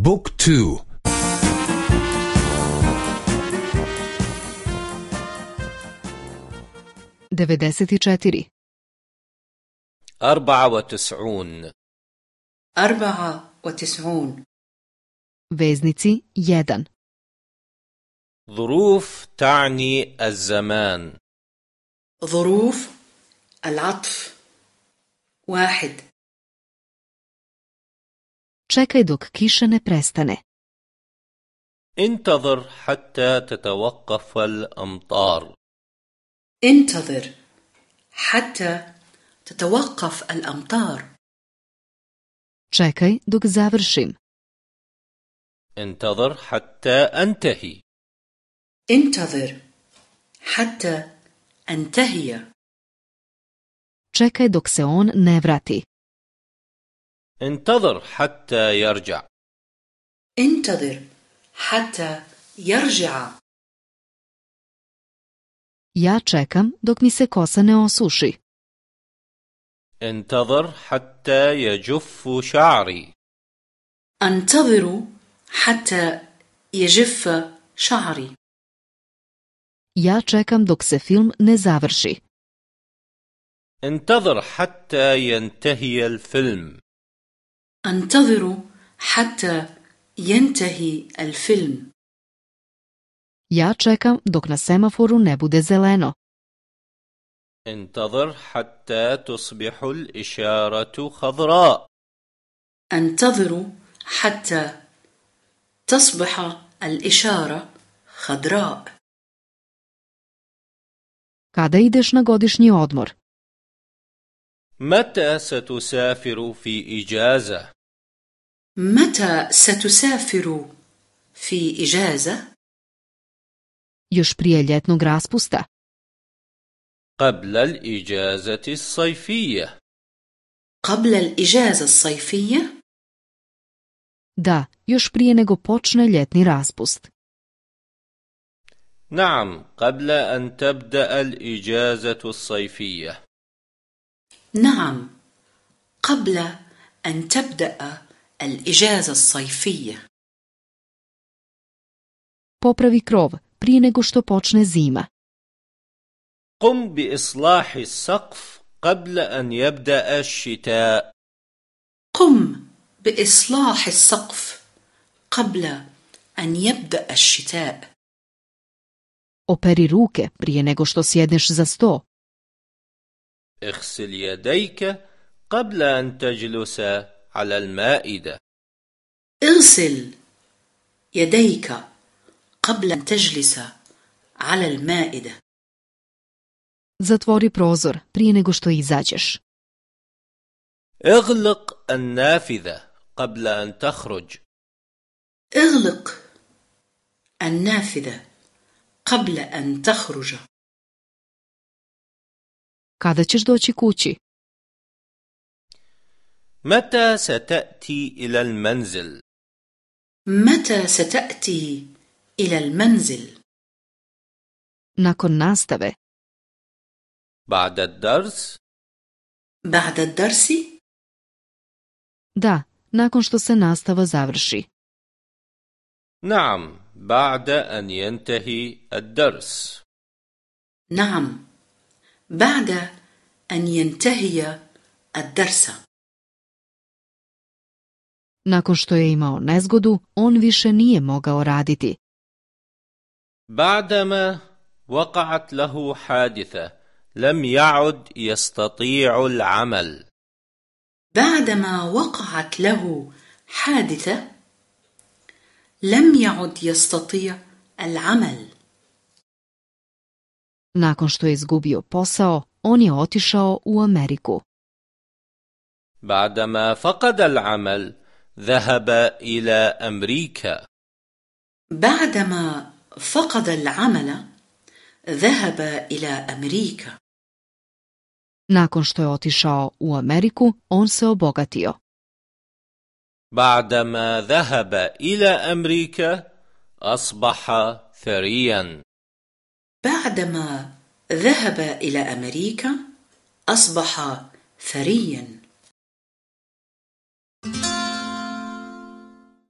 بوك تو. devedeset četiri أربعة وتسعون. أربعة وتسعون. veznici jedan ظروف تعني الزمان. ظروف العطف. واحد. Čekaj dok kiša ne prestane. انتظر حتى تتوقف الأمطار. انتظر حتى تتوقف الأمطار. Čekaj dok završim. انتظر حتى أنتهي. انتظر حتى أنتهي. Čekaj dok se on ne vrati. انتظر حتى يرجع. انتظر حتى يرجع. Ja čekam dok mi se kosa ne osuši. انتظر حتى يجف شعري. أنتظر حتى يجف شعري. Ja čekam dok se film ne završi. انتظر حتى ينتهي الفيلم. أنتظر حتى ينتهي الفيلم. Ja čekam dok na semaforu ne bude zeleno. أنتظر حتى تصبح الإشارة خضراء. أنتظر حتى تصبح الإشارة خضراء. Kada ideš na godišnji odmor? متى ستسافر في إجازة؟ متى ستسافر في إجازة؟ još prije ljetnog raspusta قبل الإجازة الصيفية قبل الإجازة الصيفية؟ da još prije nego počne ljetni raspust نعم قبل أن تبدأ الإجازة الصيفية نعم قبل أن تبدأ الإجازة الصيفية. Popravi krov prije nego što počne zima. قم بإصلاح السقف قبل أن يبدأ الشتاء. قم بإصلاح السقف قبل أن يبدأ الشتاء. Operi ruke prije nego što sjedneš za sto. اغسل يديك قبل أن تجلس. على المائدة. اغسل يديك قبل أن تجلس على المائدة. Zatvori prozor prije nego što izađeš. اغلق النافذة قبل أن تخرج. اغلق النافذة قبل أن تخرج. Kada ćeš doći kući? متى ستأتي إلى المنزل؟ متى ستأتي إلى المنزل؟ nakon nastave بعد الدرس؟ بعد الدرس؟ da nakon što se nastava završi نعم بعد أن ينتهي الدرس نعم بعد أن ينتهي الدرس nakon što je imao nezgodu on više nije mogao raditi بعدما وقعت له حادثة لم يعد يستطيع العمل بعدما وقعت له حادثة لم يعد يستطيع العمل nakon što je izgubio posao on je otišao u Ameriku بعدما فقد العمل ذهب إلى أمريكا. بعدما فقد العمل ذهب إلى أمريكا. Nakon što je otišao u Ameriku on se obogatio. بعدما ذهب إلى أمريكا أصبح ثريا. بعدما ذهب إلى أمريكا أصبح ثريا.